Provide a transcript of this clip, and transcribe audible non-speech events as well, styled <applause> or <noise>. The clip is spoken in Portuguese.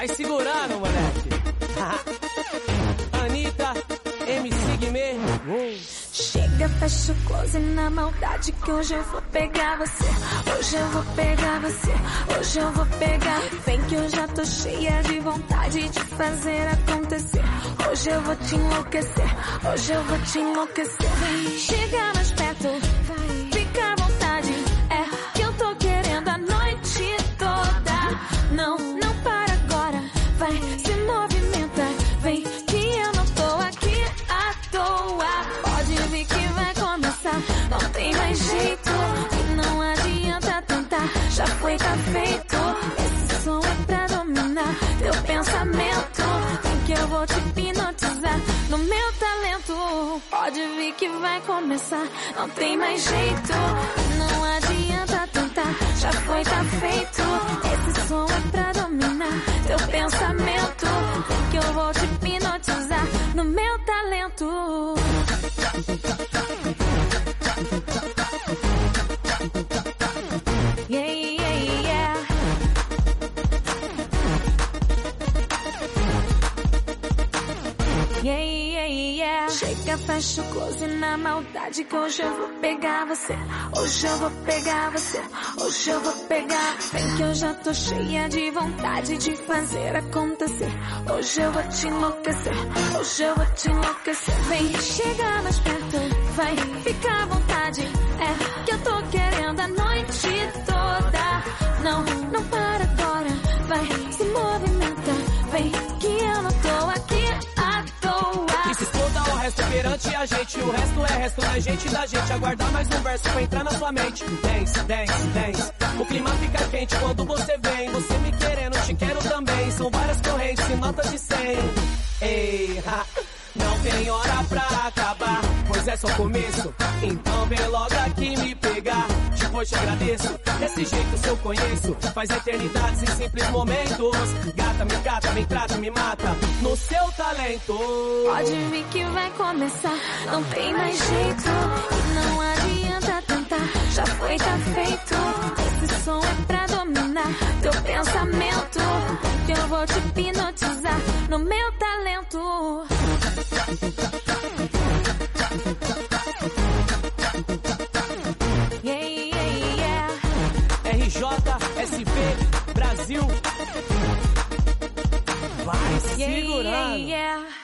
Vai segurando, moleque. <laughs> Anitta, MC Guimê. Chega, fecha o close na maldade que hoje eu vou pegar você. Hoje eu vou pegar você. Hoje eu vou pegar. Vem que eu já tô cheia de vontade de fazer acontecer. Hoje eu vou te enlouquecer. Hoje eu vou te enlouquecer. Chega mais perto. Vai, Não tem mais jeito. Não adianta tentar. Já foi, tá feito. Esse som é pra dominar teu pensamento. Vem que eu vou te hipnotizar no meu talento. Pode vir que vai começar. Não tem mais jeito. Não adianta tentar. Já foi, tá feito. Esse som é pra dominar teu pensamento. Vem que eu vou te hipnotizar no meu talento. Yeah, yeah, yeah. Chega, fecha o close na maldade que hoje eu vou pegar você. Hoje eu vou pegar você. Hoje eu vou pegar. Vem que eu já tô cheia de vontade de fazer acontecer. Hoje eu vou te enlouquecer. Hoje eu vou te enlouquecer. Vem, chega mais perto. Vai, fica à vontade. É que eu tô querendo a noite toda. O resto perante a gente. O resto é resto da gente da gente. Aguardar mais um verso pra entrar na sua mente. Dance, dance, dance. O clima fica quente quando você vem. Você me querendo, te quero também. São várias correntes e notas de 100. Ei, ha. Não tem hora pra acabar, pois é só começo. Então vem logo aqui me pegar. Te agradeço. Desse jeito se eu conheço. Faz eternidades em simples momentos. Gata, me cata, me trata, me mata. No seu talento. Pode vir que vai começar, não tem mais jeito. E não adianta tentar, já foi, tá feito. Esse som é pra dominar teu pensamento. Que eu vou te hipnotizar no meu talento. Brasil. Vai Yeah, yeah, yeah.